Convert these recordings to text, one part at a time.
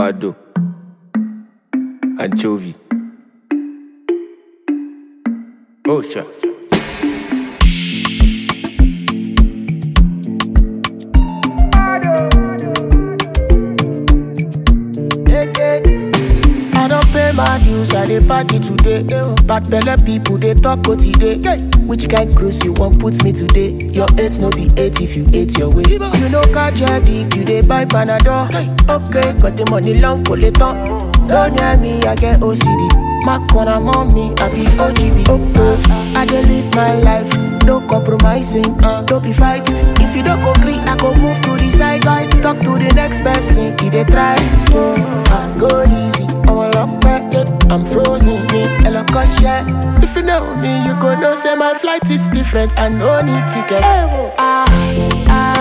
avocado, anchovy. Oh, my dues, I dey fight it today. Bad belle people they talk what today. Which kind cruise you want put me today? Your eight no be eight if you ate your way. You know catch your dick, you dey buy panadol. Okay, got the money long collector. Don't near me, I get OCD. My corner mommy, I be OGB. Uh, I dey live my life, no compromising. Uh, don't be fighting. If you don't go green, I go move to the side. Talk to the next person, if they try. Uh, Lock. If you know me, you go know say my flight is different. I no need ticket. Ah, ah,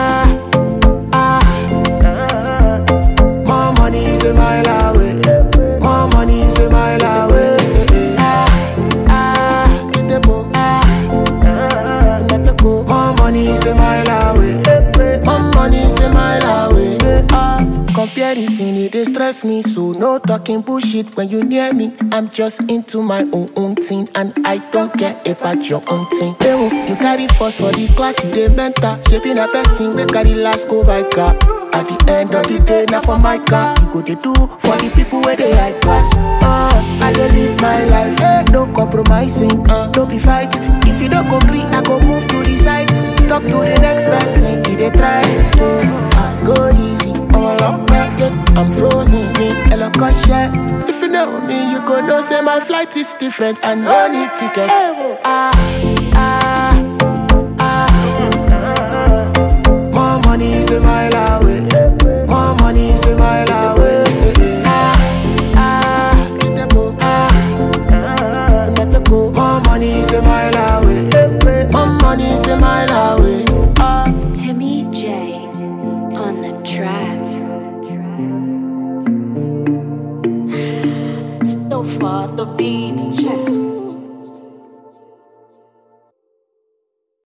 comparison it dey stress me, so no talking bullshit when you near me. I'm just into my own own thing, and I don't care about your own thing. Ewo, you carry first for the class, you dey mentor. Shaping a person we carry last go by car. At the end of the day, now for my car, you go dey do for the people where they like class. Uh, I dey live my life, eh, no compromising, uh, don't be fighting. If you don't agree, I go move to the side. Talk to the next person, he dey try I'm frozen, me, a lock of shit. If you know me, you go know say my flight is different. I no need ticket. Ah, ah, ah. More money is a mile away. More money is a mile away. Ah, ah, ah. More money is a mile away. More money is a mile away. Ah. Far the beats check.